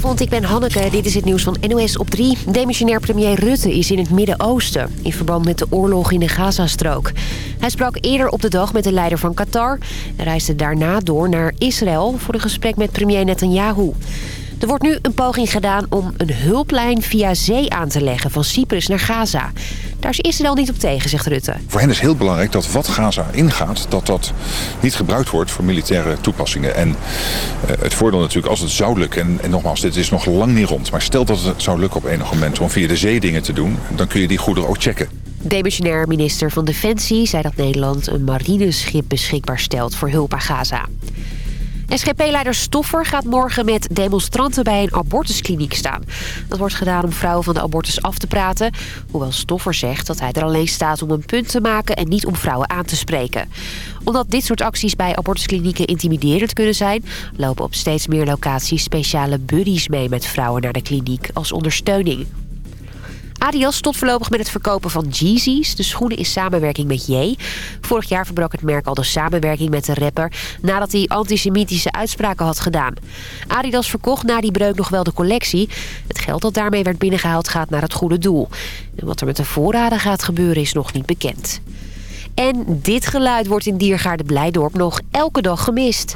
Goedenavond, ik ben Hanneke. Dit is het nieuws van NOS op 3. Demissionair premier Rutte is in het Midden-Oosten... in verband met de oorlog in de Gazastrook. Hij sprak eerder op de dag met de leider van Qatar... en reisde daarna door naar Israël... voor een gesprek met premier Netanyahu. Er wordt nu een poging gedaan om een hulplijn via zee aan te leggen... van Cyprus naar Gaza. Daar is Israël niet op tegen, zegt Rutte. Voor hen is heel belangrijk dat wat Gaza ingaat... dat dat niet gebruikt wordt voor militaire toepassingen. En uh, het voordeel natuurlijk als het zou lukken... En, en nogmaals, dit is nog lang niet rond... maar stel dat het zou lukken op enig moment om via de zee dingen te doen... dan kun je die goederen ook checken. Demissionair minister van Defensie zei dat Nederland een marineschip beschikbaar stelt voor hulp aan Gaza. SGP-leider Stoffer gaat morgen met demonstranten bij een abortuskliniek staan. Dat wordt gedaan om vrouwen van de abortus af te praten. Hoewel Stoffer zegt dat hij er alleen staat om een punt te maken en niet om vrouwen aan te spreken. Omdat dit soort acties bij abortusklinieken intimiderend kunnen zijn... lopen op steeds meer locaties speciale buddies mee met vrouwen naar de kliniek als ondersteuning. Adidas stopt voorlopig met het verkopen van Yeezys. De schoenen in samenwerking met J. Vorig jaar verbrak het merk al de samenwerking met de rapper... nadat hij antisemitische uitspraken had gedaan. Adidas verkocht na die breuk nog wel de collectie. Het geld dat daarmee werd binnengehaald gaat naar het goede doel. En wat er met de voorraden gaat gebeuren is nog niet bekend. En dit geluid wordt in Diergaarde Blijdorp nog elke dag gemist.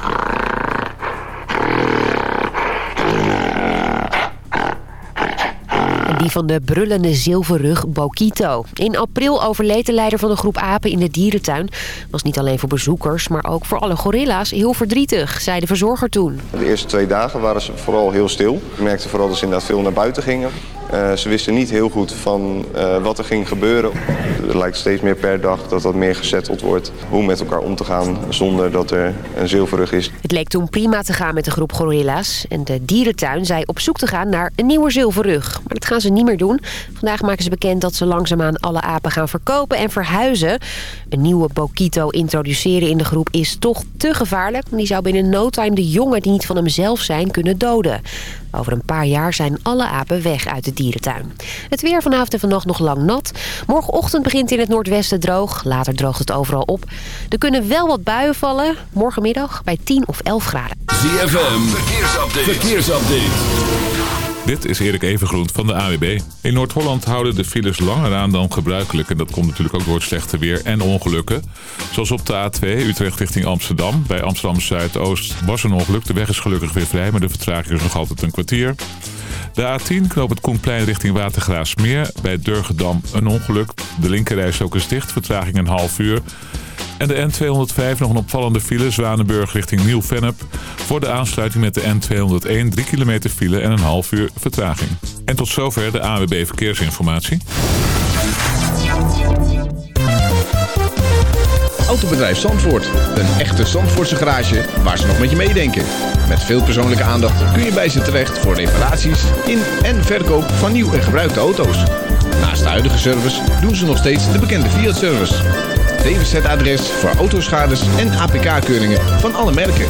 Die van de brullende zilverrug Bokito. In april overleed de leider van de groep apen in de dierentuin. Was niet alleen voor bezoekers, maar ook voor alle gorilla's heel verdrietig, zei de verzorger toen. De eerste twee dagen waren ze vooral heel stil. Ik merkte vooral dat ze inderdaad veel naar buiten gingen. Uh, ze wisten niet heel goed van uh, wat er ging gebeuren. Het lijkt steeds meer per dag dat dat meer gezetteld wordt. Hoe met elkaar om te gaan zonder dat er een zilverrug is. Het leek toen prima te gaan met de groep gorilla's. En de dierentuin zei op zoek te gaan naar een nieuwe zilverrug. Maar dat gaan ze niet meer doen. Vandaag maken ze bekend dat ze langzaamaan alle apen gaan verkopen en verhuizen. Een nieuwe Bokito introduceren in de groep is toch te gevaarlijk. Die zou binnen no time de jongen die niet van hemzelf zijn kunnen doden. Over een paar jaar zijn alle apen weg uit de dierentuin. Het weer vanavond en vannacht nog lang nat. Morgenochtend begint in het noordwesten droog. Later droogt het overal op. Er kunnen wel wat buien vallen. Morgenmiddag bij 10 of 11 graden. ZFM, verkeersupdate. verkeersupdate. Dit is Erik Evengroen van de AWB. In Noord-Holland houden de files langer aan dan gebruikelijk. En dat komt natuurlijk ook door het slechte weer en ongelukken. Zoals op de A2 Utrecht richting Amsterdam. Bij Amsterdam Zuidoost was een ongeluk. De weg is gelukkig weer vrij, maar de vertraging is nog altijd een kwartier. De A10 knoopt het Koenplein richting Watergraafsmeer. Bij Durgedam een ongeluk. De linkerreis ook is dicht, vertraging een half uur. En de N205 nog een opvallende file Zwanenburg richting Nieuw-Vennep. Voor de aansluiting met de N201 3 kilometer file en een half uur vertraging. En tot zover de AWB Verkeersinformatie. Autobedrijf Zandvoort. Een echte Zandvoortse garage waar ze nog met je meedenken. Met veel persoonlijke aandacht kun je bij ze terecht voor reparaties in en verkoop van nieuw en gebruikte auto's. Naast de huidige service doen ze nog steeds de bekende Fiat-service. DWZ-adres voor autoschades en APK-keuringen van alle merken.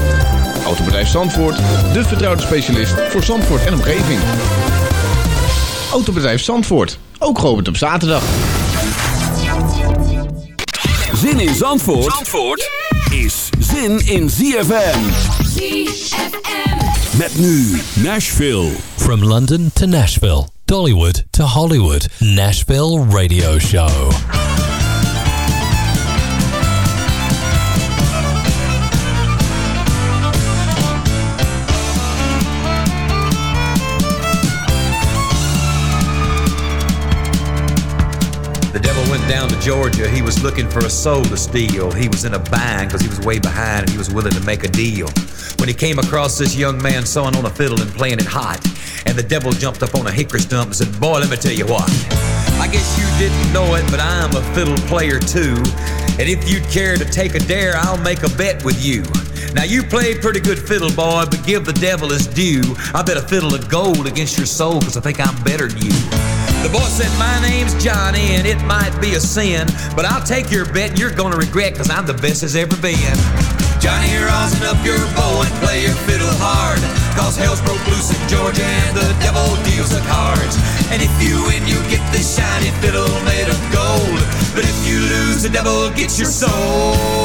Autobedrijf Zandvoort, de vertrouwde specialist voor Zandvoort en omgeving. Autobedrijf Zandvoort, ook geopend op zaterdag. Zin in Zandvoort, Zandvoort is zin in ZFM. ZFM. Met nu Nashville. From London to Nashville, Dollywood to Hollywood, Nashville Radio Show. Down to Georgia. He was looking for a soul to steal. He was in a bind because he was way behind and he was willing to make a deal. When he came across this young man sawing on a fiddle and playing it hot, and the devil jumped up on a hickory stump and said, Boy, let me tell you what. I guess you didn't know it, but I'm a fiddle player too. And if you'd care to take a dare, I'll make a bet with you. Now you play pretty good fiddle, boy, but give the devil his due. I bet a fiddle of gold against your soul, cause I think I'm better than you. The boy said, My name's Johnny, and it might be a sin, but I'll take your bet you're gonna regret, cause I'm the best as ever been. Johnny, rosin up your bow and play your fiddle hard, cause hell's broke loose in Georgia and the devil deals the cards. And if you win, you get this shiny fiddle made of gold, but if you lose, the devil gets your soul.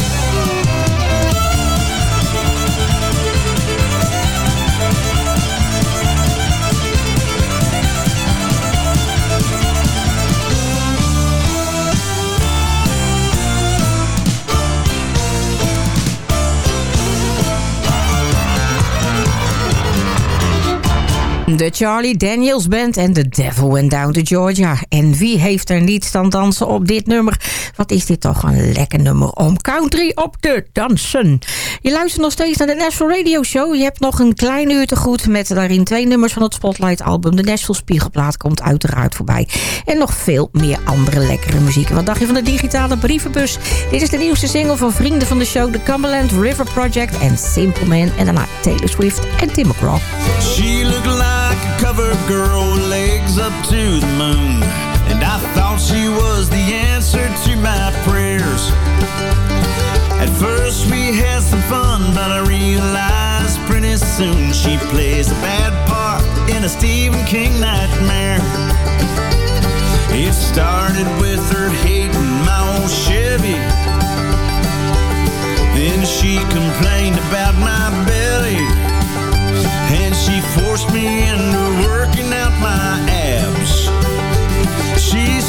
De Charlie Daniels Band en The Devil Went Down to Georgia. En wie heeft er niet staan dansen op dit nummer? Wat is dit toch een lekker nummer om country op te dansen. Je luistert nog steeds naar de Nashville Radio Show. Je hebt nog een klein uur te goed met daarin twee nummers van het Spotlight album. De Nashville Spiegelplaat komt uiteraard voorbij. En nog veel meer andere lekkere muziek. Wat dacht je van de digitale brievenbus? Dit is de nieuwste single van vrienden van de show... The Cumberland River Project en Simple Man. En daarna Taylor Swift en Tim McGraw. She like like a cover girl with legs up to the moon. And I thought she was the answer to my prayers. At first we had some fun, but I realized pretty soon she plays a bad part in a Stephen King nightmare. It started with her hating my old Chevy. Then she complained about my belly and she forced me into working out my abs. She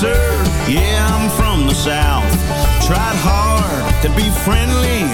sir. Yeah, I'm from the south. Tried hard to be friendly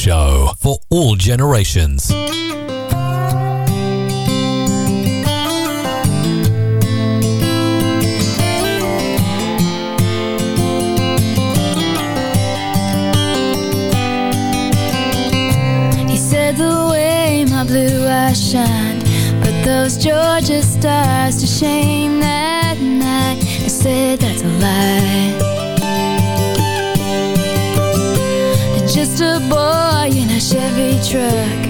Show for all generations. He said the way my blue eyes shine Put those Georgia stars to shame that night I said that's a lie Just a boy Chevy truck.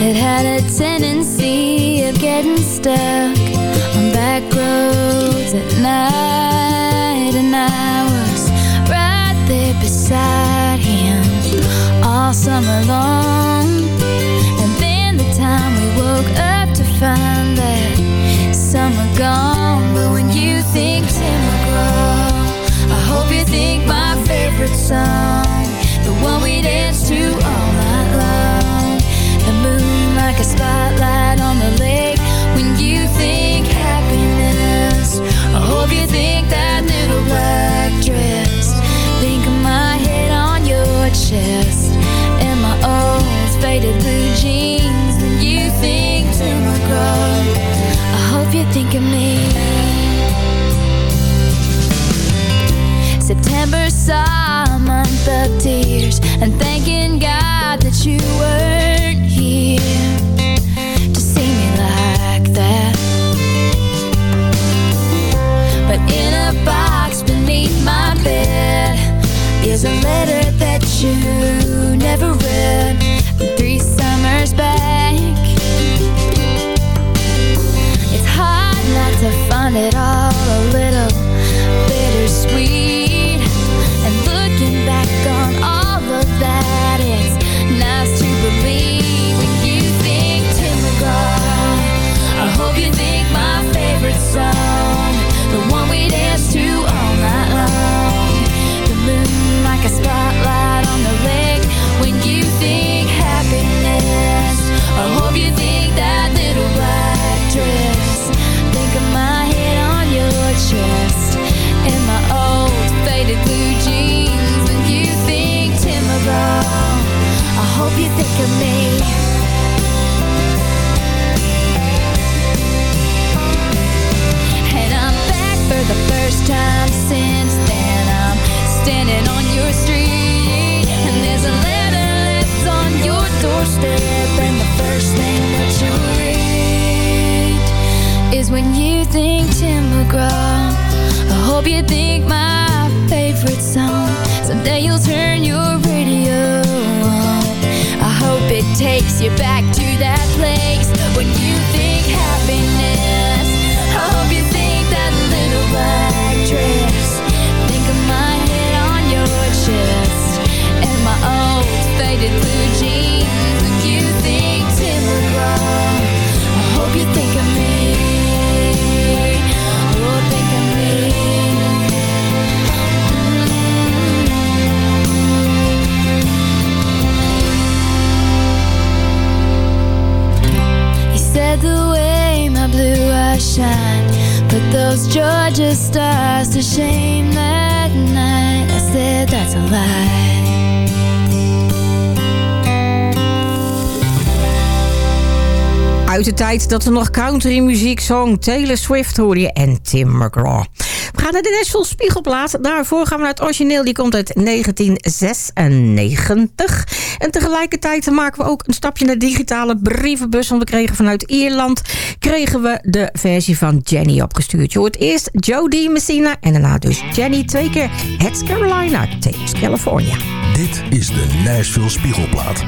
That had a tendency of getting stuck On back roads at night And I was right there beside him All summer long. And then the time we woke up to find that Summer gone. But when you think Tim McGraw I hope you think my favorite song The one we dance to think of me September saw a month of tears and thanking God that you weren't here to see me like that. But in a box beneath my bed is a letter that you never read from three summers back. Find it all a little bittersweet. Dat er nog country muziek zong. Taylor Swift hoor je en Tim McGraw. We gaan naar de Nashville Spiegelplaat. Daarvoor gaan we naar het origineel. Die komt uit 1996. En tegelijkertijd maken we ook een stapje naar de digitale brievenbus. Want we kregen vanuit Ierland kregen we de versie van Jenny opgestuurd. Je hoort eerst Jodie Messina en daarna dus Jenny. Twee keer Heads Carolina, Tapes California. Dit is de Nashville Spiegelplaat.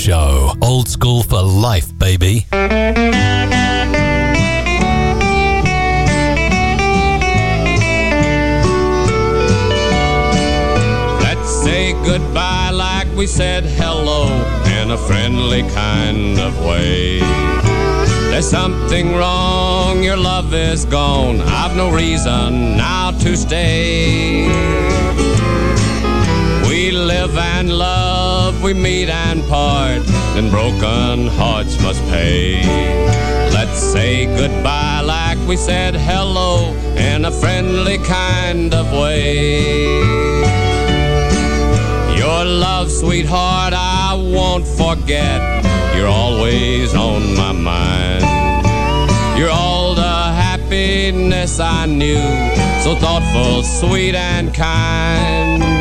Show. Old school for life, baby. Let's say goodbye like we said hello in a friendly kind of way. There's something wrong, your love is gone. I've no reason now to stay. We live and love, we meet and part, then broken hearts must pay. Let's say goodbye like we said hello in a friendly kind of way. Your love, sweetheart, I won't forget. You're always on my mind. You're all the happiness I knew, so thoughtful, sweet, and kind.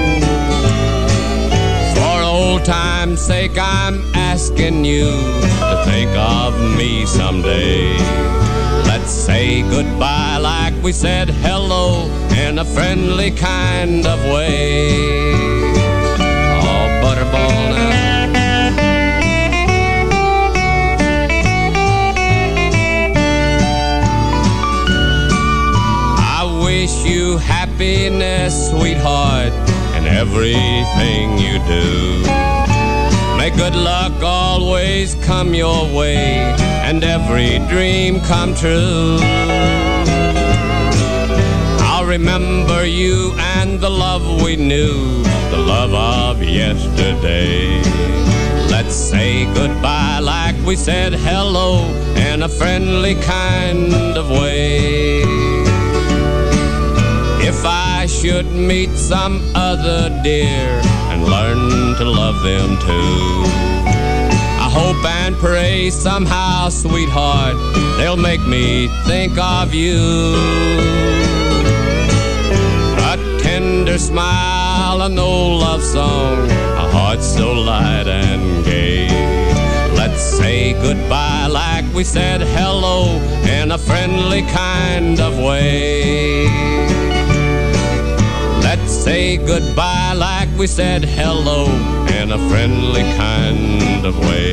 Time's sake, I'm asking you to think of me someday. Let's say goodbye like we said hello in a friendly kind of way. Oh, butterball now. I wish you happiness, sweetheart, everything you do. May good luck always come your way and every dream come true. I'll remember you and the love we knew, the love of yesterday. Let's say goodbye like we said hello in a friendly kind of way. Should meet some other dear and learn to love them too, I hope and pray somehow, sweetheart, they'll make me think of you. A tender smile, an old love song, a heart so light and gay. Let's say goodbye like we said hello in a friendly kind of way. Say goodbye like we said hello in a friendly kind of way.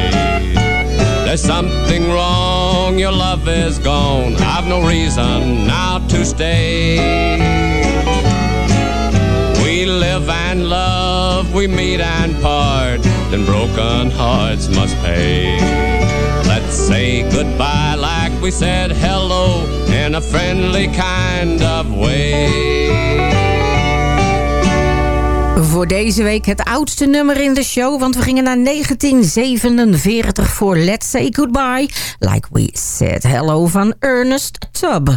There's something wrong, your love is gone. I've no reason now to stay. We live and love, we meet and part, then broken hearts must pay. Let's say goodbye like we said hello in a friendly kind of way. Voor deze week het oudste nummer in de show, want we gingen naar 1947 voor Let's Say Goodbye, Like We Said Hello van Ernest Tubb.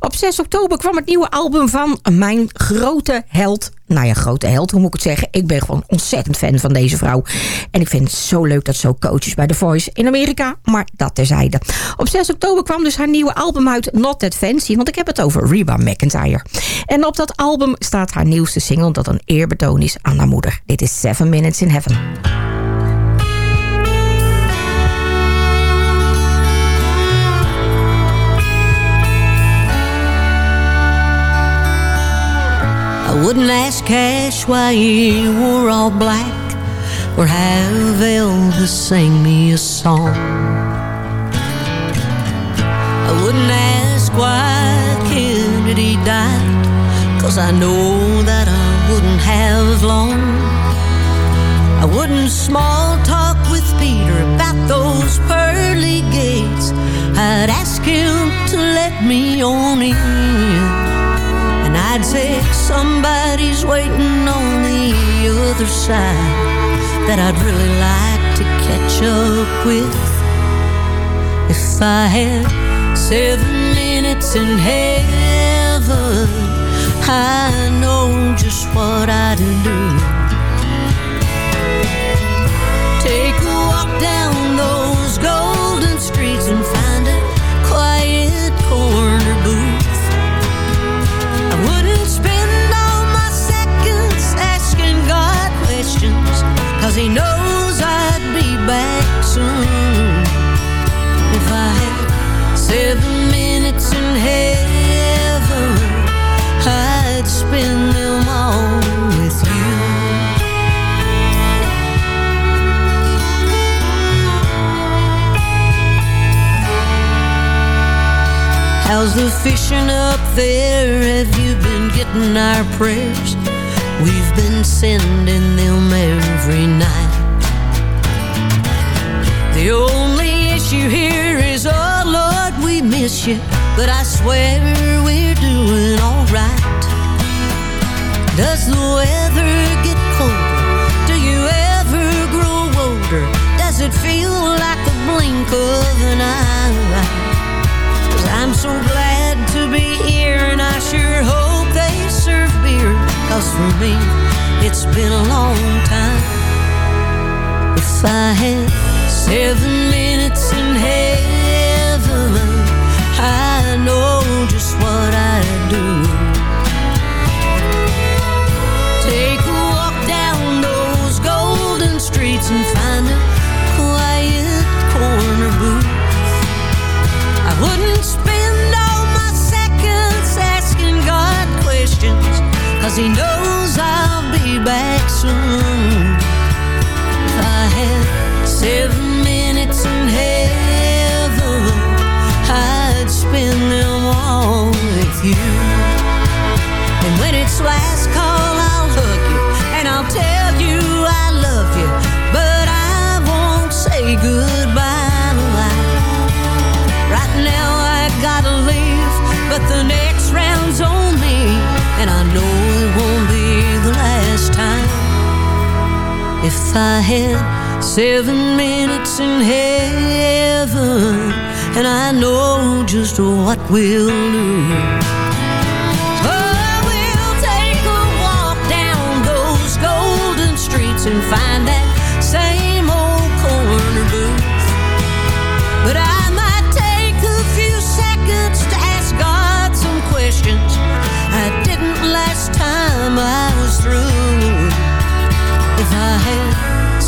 Op 6 oktober kwam het nieuwe album van mijn grote held nou ja, grote held, hoe moet ik het zeggen? Ik ben gewoon ontzettend fan van deze vrouw. En ik vind het zo leuk dat ze ook coach is bij The Voice in Amerika. Maar dat terzijde. Op 6 oktober kwam dus haar nieuwe album uit Not That Fancy. Want ik heb het over Reba McIntyre. En op dat album staat haar nieuwste single dat een eerbetoon is aan haar moeder. Dit is Seven Minutes in Heaven. I wouldn't ask Cash why he wore all black or have Elvis sing me a song. I wouldn't ask why Kennedy died, cause I know that I wouldn't have long. I wouldn't small talk with Peter about those pearly gates. I'd ask him to let me on in. I'd say somebody's waiting on the other side that I'd really like to catch up with. If I had seven minutes in heaven, I know just what I'd do. Take Cause he knows I'd be back soon If I had seven minutes in heaven I'd spend them all with you How's the fishing up there? Have you been getting our prayers? We've been sending them every night. The only issue here is, oh Lord, we miss you. But I swear we're doing alright. Does the weather get colder? Do you ever grow older? Does it feel like the blink of an eye? I'm so glad to be here and I sure hope serve beer. Cause for me, it's been a long time. If I had seven minutes in heaven, I know just what I'd do. Take a walk down those golden streets and find a questions, cause He knows I'll be back soon. If I had seven minutes in heaven, I'd spend them all with you. And when it's last call, If I had seven minutes in heaven, and I know just what we'll do. Oh, we'll take a walk down those golden streets and find that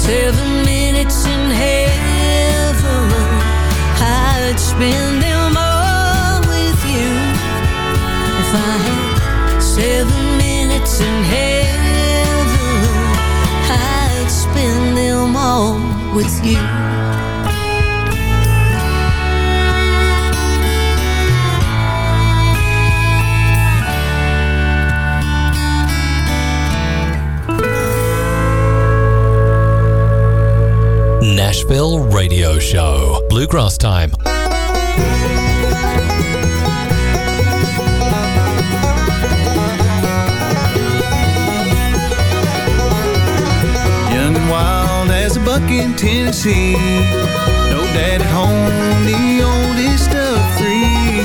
seven minutes in heaven, I'd spend them all with you. If I had seven minutes in heaven, I'd spend them all with you. Nashville Radio Show. Bluegrass Time. Young and wild as a buck in Tennessee. No dad at home, the oldest of three.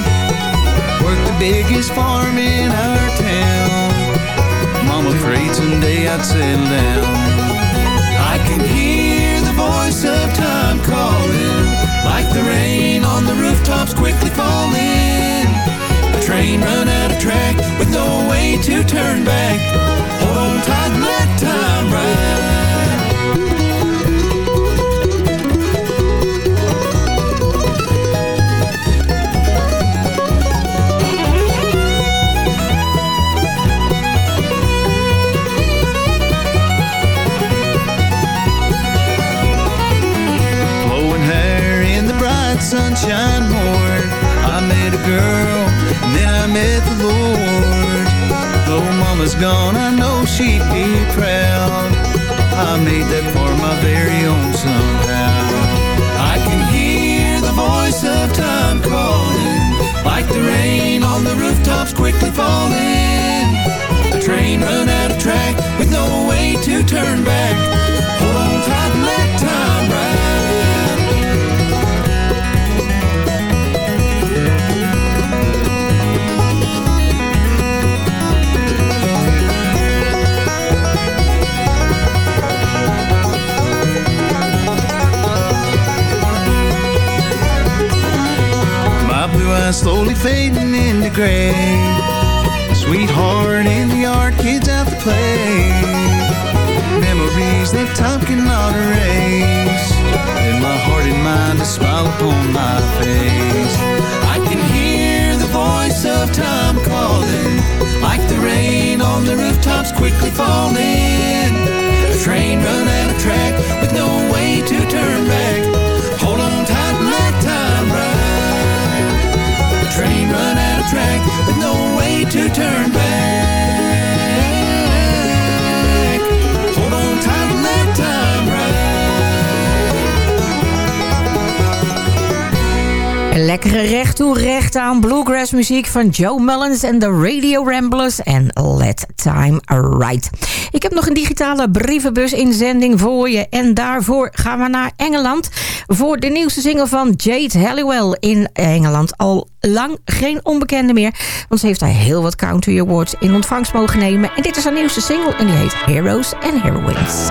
Worked the biggest farm in our town. Mama prayed someday I'd settle down. The rain on the rooftops quickly falling. A train run out of track with no way to turn back. Hold tight and let time ride. Gone, I know she'd be proud. I made that for my very own somehow. I can hear the voice of time calling, like the rain on the rooftops quickly falling. A train run out of track with no way to turn back. Hold slowly fading into gray. Sweetheart in the yard, kids out to play. Memories that time cannot erase. In my heart and mind, a smile upon my face. I can hear the voice of time calling, like the rain on the rooftops quickly falling. Recht toe recht aan bluegrass muziek van Joe Mullins en de Radio Ramblers en Let Time Right. Ik heb nog een digitale brievenbus inzending voor je en daarvoor gaan we naar Engeland voor de nieuwste single van Jade Halliwell in Engeland. Al lang geen onbekende meer, want ze heeft daar heel wat country awards in ontvangst mogen nemen. En dit is haar nieuwste single en die heet Heroes and Heroines.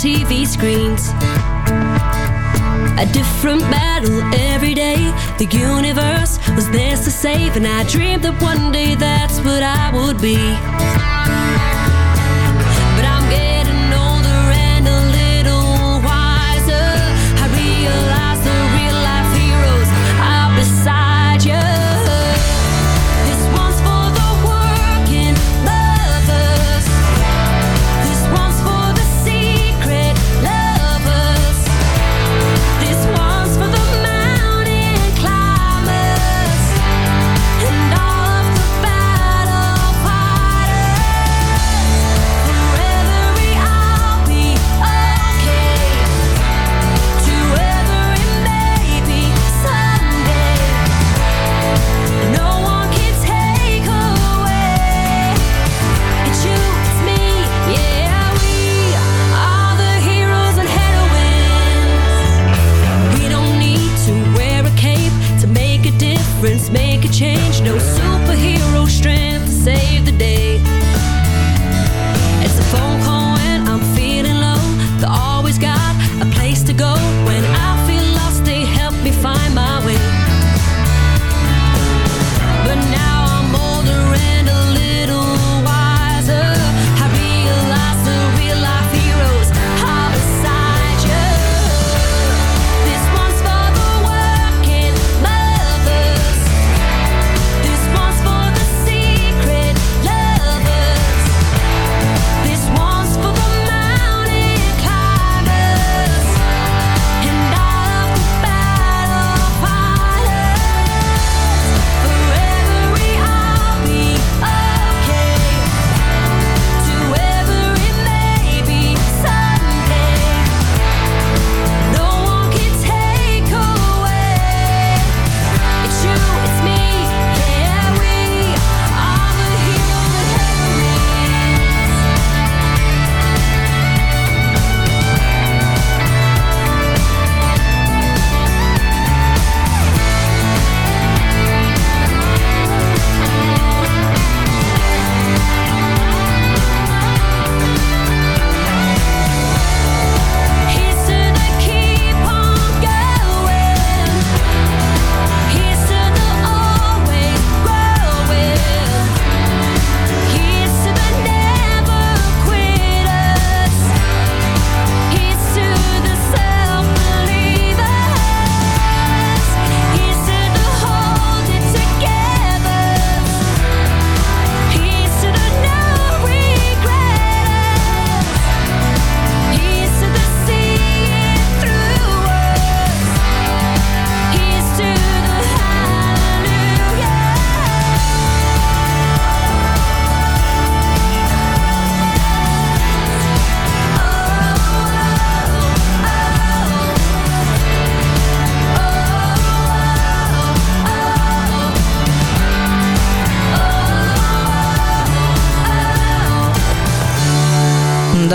TV screens. A different battle every day. The universe was theirs to save, and I dreamed that one day that's what I would be.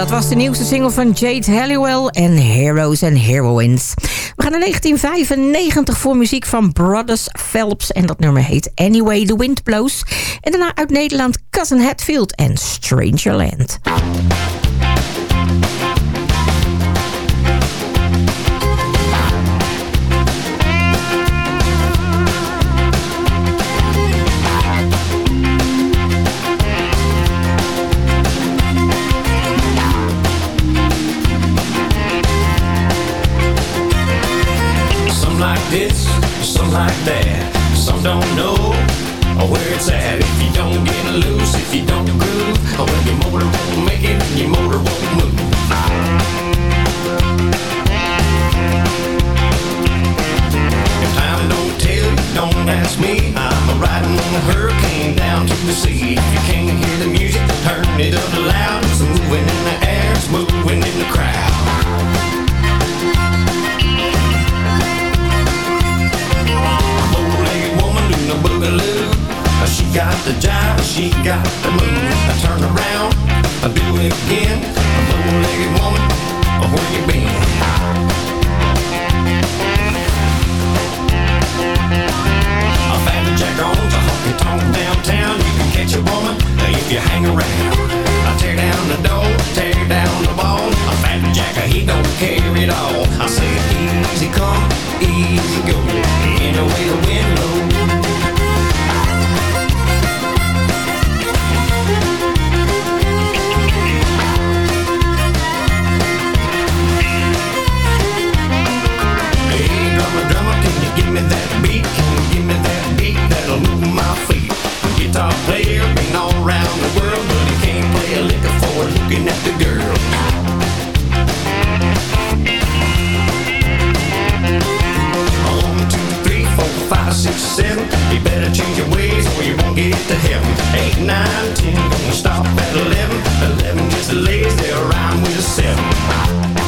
Dat was de nieuwste single van Jade Halliwell en Heroes and Heroines. We gaan naar 1995 voor muziek van Brothers Phelps. En dat nummer heet Anyway the Wind Blows. En daarna uit Nederland Cousin Hatfield en Strangerland. Some like that. Some don't know where it's at. If you don't get loose, if you don't groove, well, your motor won't make it, your motor won't move. If time That's me, I'm a riding on a hurricane down to the sea. If you can't hear the music, turn it up loud. It's moving in the air, it's moving in the crowd. Got the jive, she got the move. I turn around, I do it again. A bow-legged woman, where you been? A family jack on a honky tonk downtown. You can catch a woman if you hang around. I tear down the door, tear down the ball. A family jacker, he don't care at all. I say easy come, easy go. Anyway the wind blows. Hey, player been all around the world, but he can't play a lick for looking at the girl. One, two, three, four, five, six, seven. You better change your ways or you won't get to heaven. Eight, nine, ten, gonna stop at eleven. Eleven just lays there around with seven.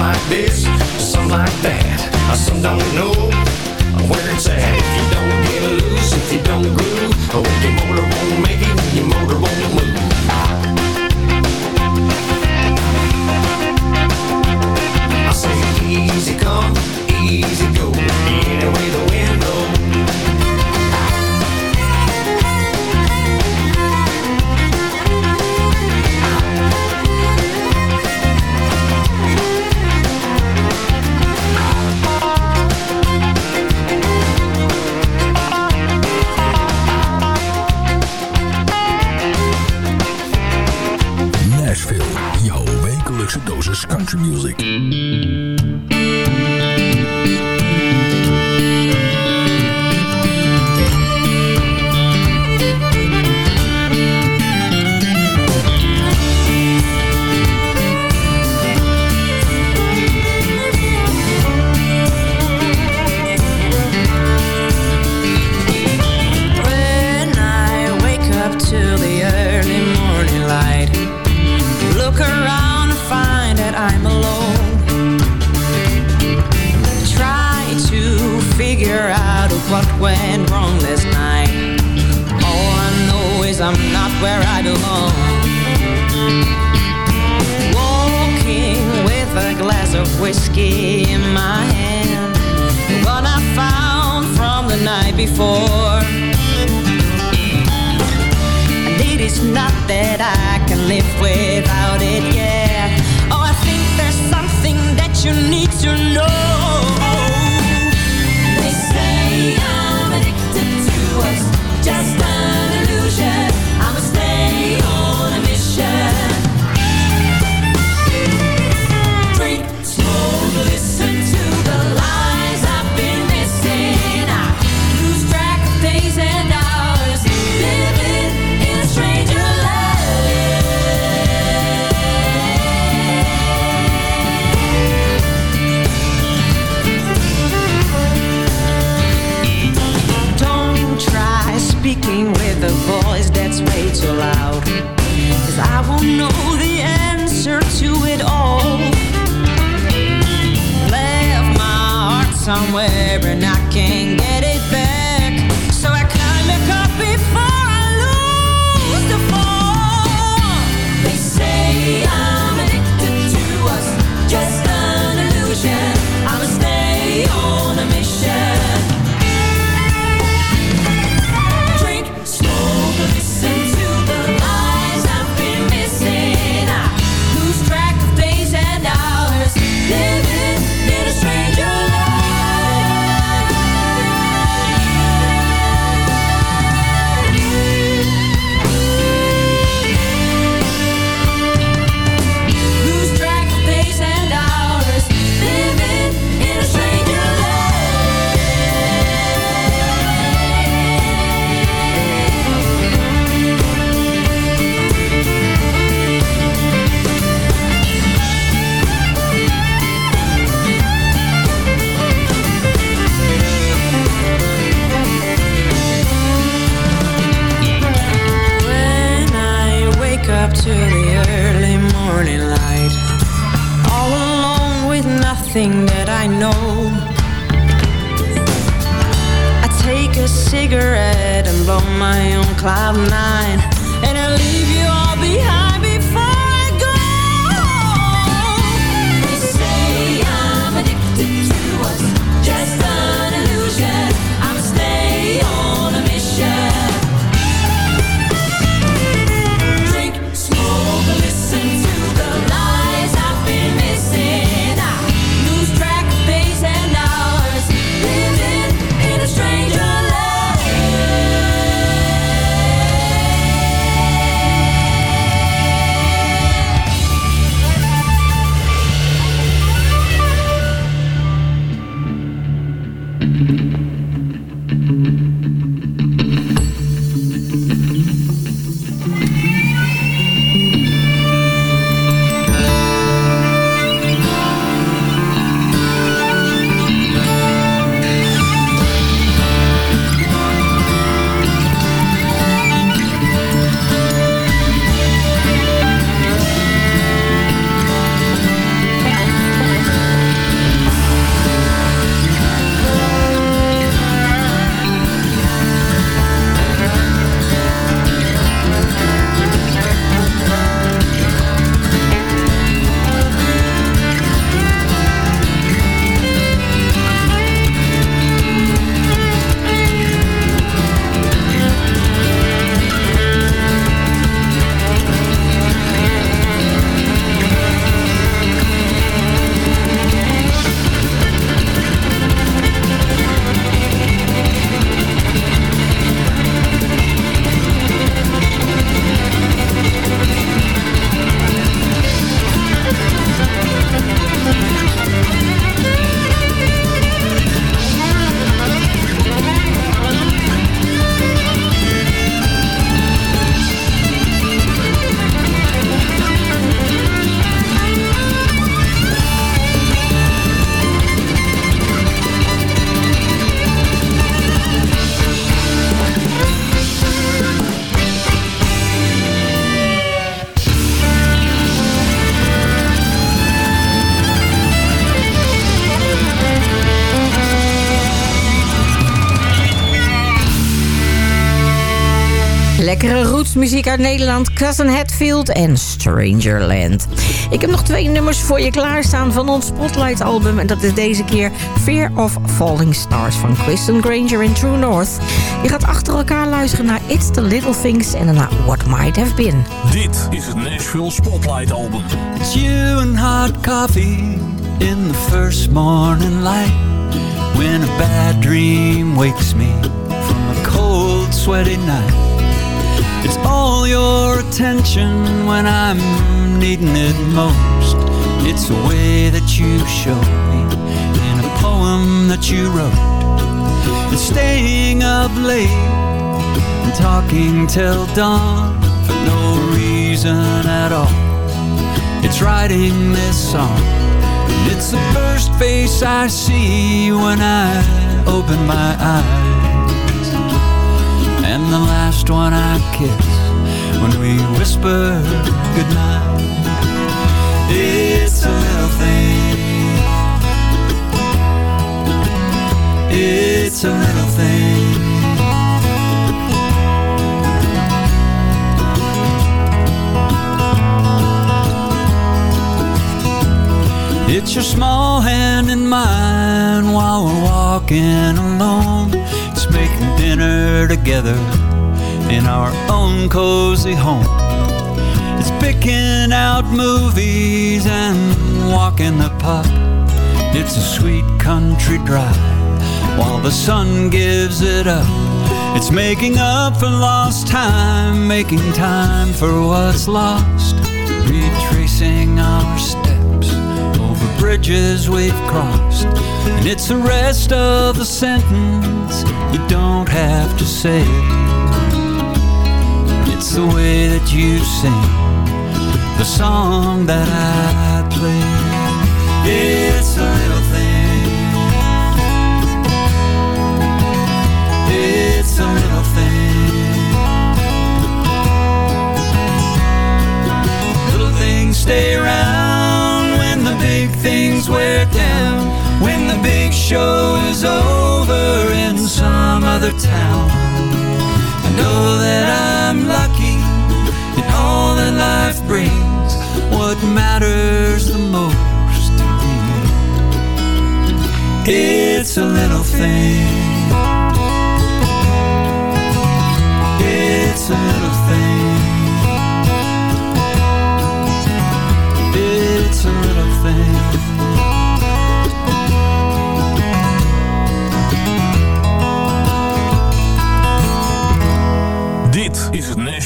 Like this, some like that. Uh, some don't know where it's at. If you don't get loose, if you don't groove, oh, your motor won't make it, your motor won't move. I say easy come, easy go. Anyway the wind blows. Country music. Somewhere and I can't get Lekkere rootsmuziek uit Nederland, Cousin Hatfield en Strangerland. Ik heb nog twee nummers voor je klaarstaan van ons Spotlight album. En dat is deze keer Fear of Falling Stars van Kristen Granger en True North. Je gaat achter elkaar luisteren naar It's the Little Things en daarna What Might Have Been. Dit is het Nashville Spotlight album. It's you and hot coffee in the first morning light. When a bad dream wakes me from a cold, sweaty night. It's all your attention when I'm needing it most. It's the way that you show me in a poem that you wrote. It's staying up late and talking till dawn for no reason at all. It's writing this song. And it's the first face I see when I open my eyes. And the last one I kiss when we whisper goodnight. It's a little thing. It's a little thing. It's your small hand in mine while we're walking alone. Making dinner together in our own cozy home. It's picking out movies and walking the pup. It's a sweet country drive while the sun gives it up. It's making up for lost time, making time for what's lost, retracing our steps over bridges we've crossed. And it's the rest of the sentence, you don't have to say it. It's the way that you sing the song that I play. It's a little thing. It's a little thing. Little things stay around when the big things swear down show is over in some other town. I know that I'm lucky in all that life brings. What matters the most to me? It's a little thing. It's a little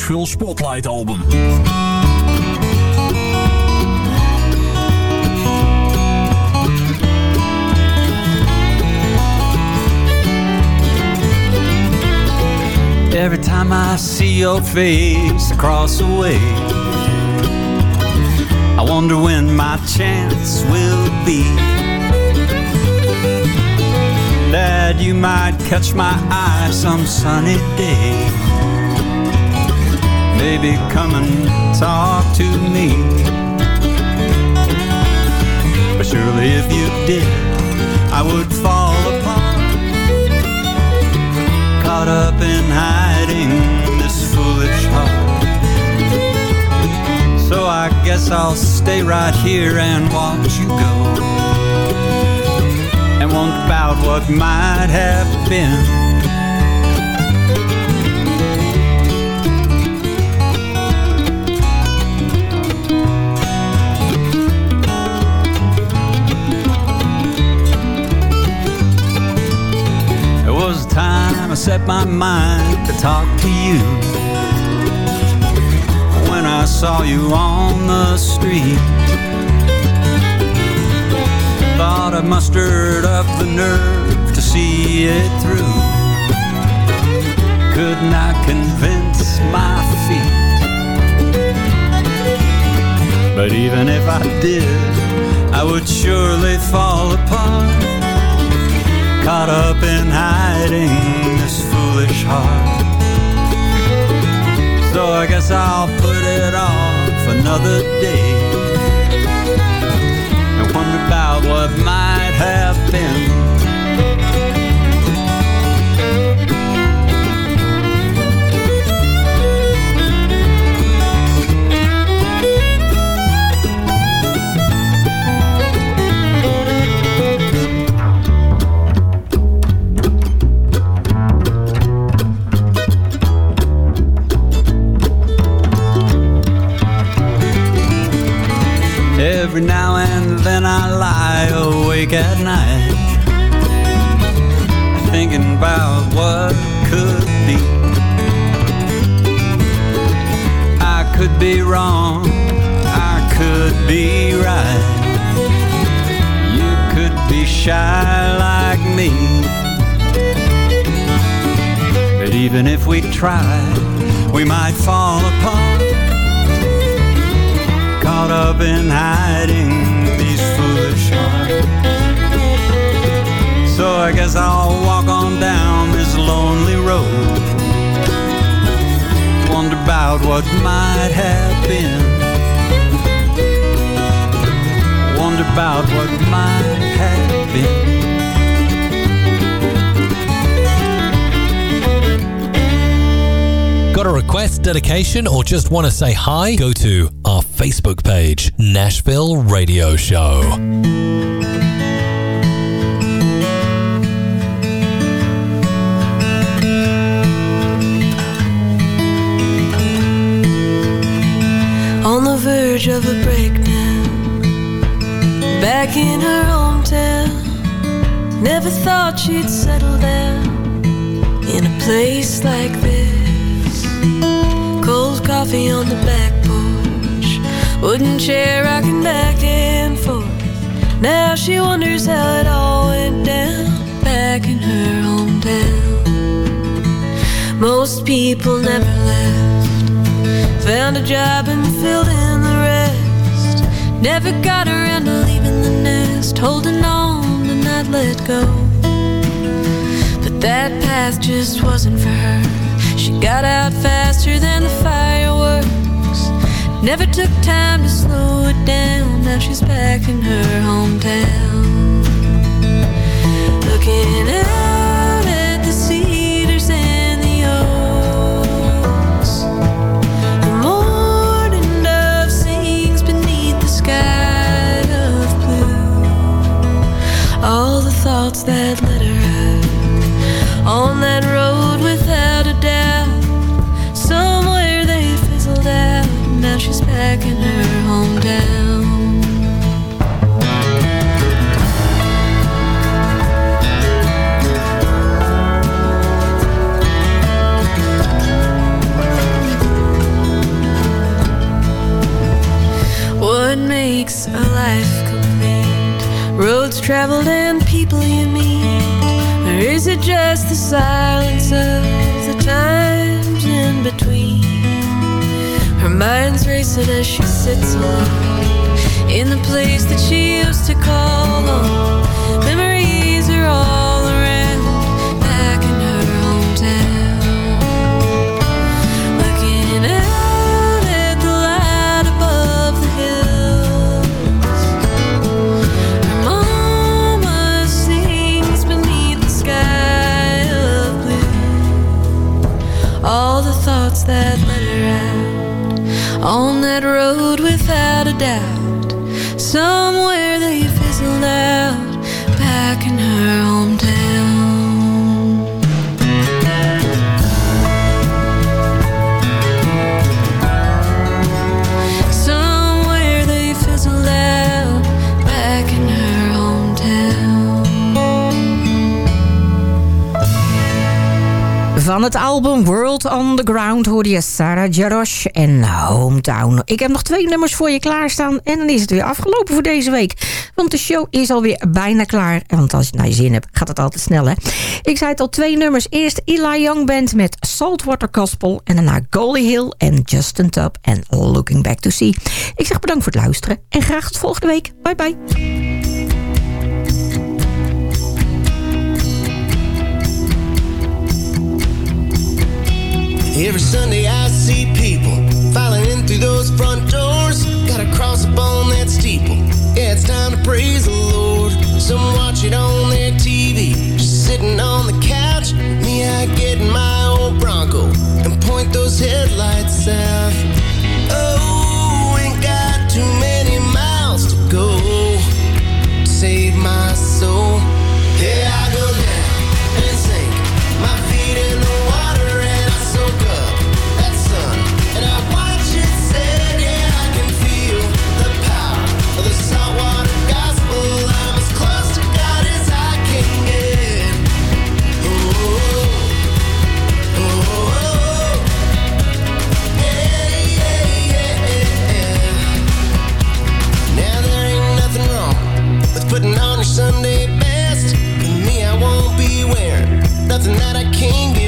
Nashville Spotlight Album. Every time I see your face across the way, I wonder when my chance will be. that you might catch my eye some sunny day. Baby, come and talk to me. But surely if you did, I would fall apart. Caught up in hiding this foolish heart. So I guess I'll stay right here and watch you go. And won't about what might have been. I set my mind to talk to you. When I saw you on the street, thought I mustered up the nerve to see it through. Could not convince my feet. But even if I did, I would surely fall apart caught up in hiding this foolish heart. So I guess I'll put it off another day and wonder about what might have been. What could be. I could be wrong, I could be right. You could be shy like me. But even if we tried, we might fall apart. Caught up in hiding these foolish hearts. So I guess I'll walk on down about what might have been. Wonder about what might have been. Got a request, dedication, or just want to say hi? Go to our Facebook page, Nashville Radio Show. Verge of a breakdown. Back in her hometown, never thought she'd settle down in a place like this. Cold coffee on the back porch, wooden chair rocking back and forth. Now she wonders how it all went down back in her hometown. Most people never left. Found a job and filled in. Never got around to leaving the nest, holding on to not let go. But that path just wasn't for her. She got out faster than the fireworks. Never took time to slow it down. Now she's back in her hometown. Underground, on the Ground je Sarah Jarosh en Hometown. Ik heb nog twee nummers voor je klaarstaan en dan is het weer afgelopen voor deze week. Want de show is alweer bijna klaar. Want als je naar je zin hebt, gaat het altijd snel hè. Ik zei het al, twee nummers. Eerst Eli Young Band met Saltwater Gospel en daarna Goldie Hill en Justin Tubb en Looking Back to See. Ik zeg bedankt voor het luisteren en graag tot volgende week. Bye bye. Every Sunday I see people filing in through those front doors. Gotta cross up on that steeple. Yeah, it's time to praise the Lord. Some watch it on their TV, just sitting on the couch. Me, I get in my old Bronco and point those headlights south. Oh. wearing. Nothing that I can't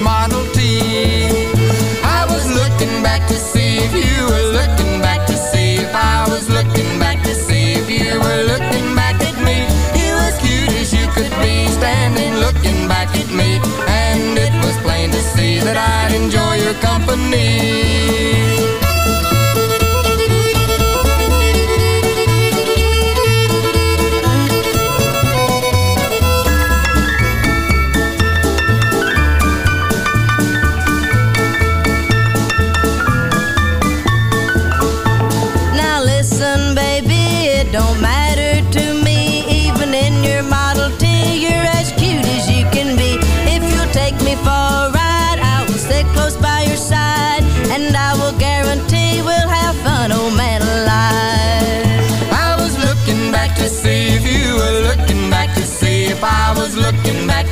Model T? I was looking back to see if you were looking back to see if I was looking back to see if you were looking back at me. You as cute as you could be, standing looking back at me, and it was plain to see that I'd enjoy your company.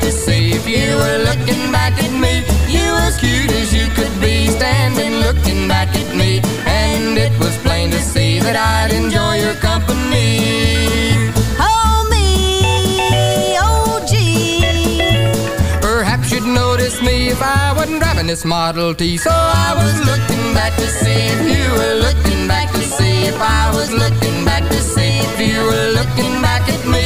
To see if you were looking back at me. You as cute as you could be, standing looking back at me, and it was plain to see that I'd enjoy your company. Oh me, oh gee. Perhaps you'd notice me if I wasn't driving this Model T. So I was looking back to see if you were looking back to see if I was looking back to see if you were looking back at me.